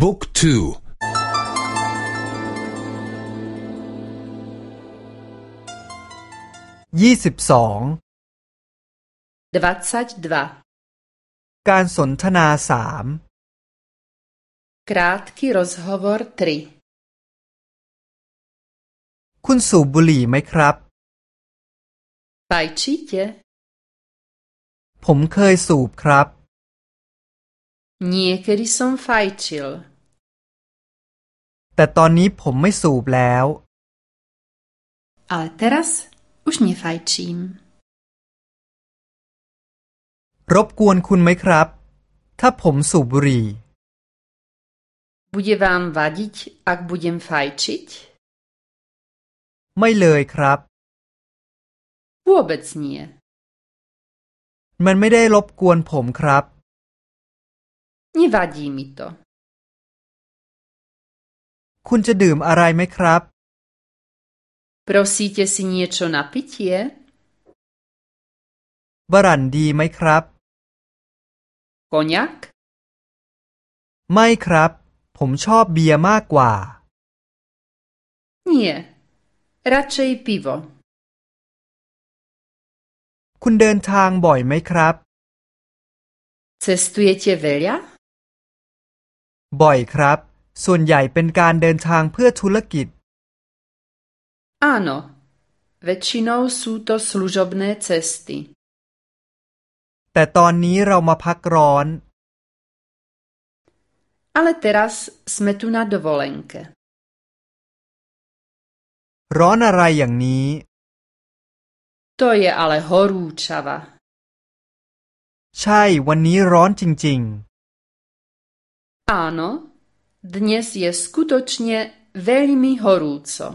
บุ๊กทูยี่สิบสองการสนทนาสาม Krátký rozhovor 3คุณสูบบุหรี่ไหมครับ Fajčíte? ผมเคยสูบครับ Niekedy som fajčil. แต่ตอนนี้ผมไม่สูบแล้ว Ale teraz už nefajčím. รบกวนคุณไหมครับ ถ้าผมสูบบุหรี่ Bude vám vadiť, ak budem fajčiť? ไม่เลยครับ Vôbec nie. มันไม่ได้รบกวนผมครับ Nevadí mi to. คุณจะดื่มอะไรไหมครับ Prosíte si niečo na pitie? บรันดีไหมครับ Koniak? ไม่ครับ ผมชอบเบียร์มากกว่า Nie. Raczej piwo. คุณเดินทางบ่อยไหมครับ Cestujete veľa? บ่อยครับ ส่วนใหญ่เป็นการเดินทางเพื่อธุรกิจ Áno. Väčšinou sú to služobné cesty. แต่ตอนนี้เรามาพักร้อน Ale teraz sme tu na dovolenke. ร้อนอะไรอย่างนี้ To je ale horúčava. ใช่ วันนี้ร้อนจริง Áno, dnes je skutočne veľmi horúco.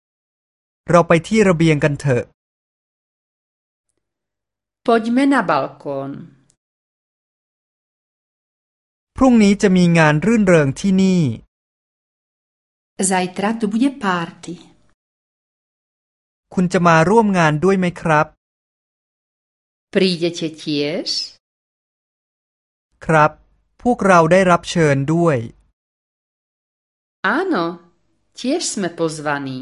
ๆเราไปที่ระเบียงกันเถอะ Poďme na balkón. พรุ่งนี้จะมีงานรื่นเริงที่นี่ Zajtra tu bude párty. คุณจะมาร่วมงานด้วยไหมครับ Prídete tiež? ครับ พวกเราได้รับเชิญด้วย Áno, tiež sme pozvaní.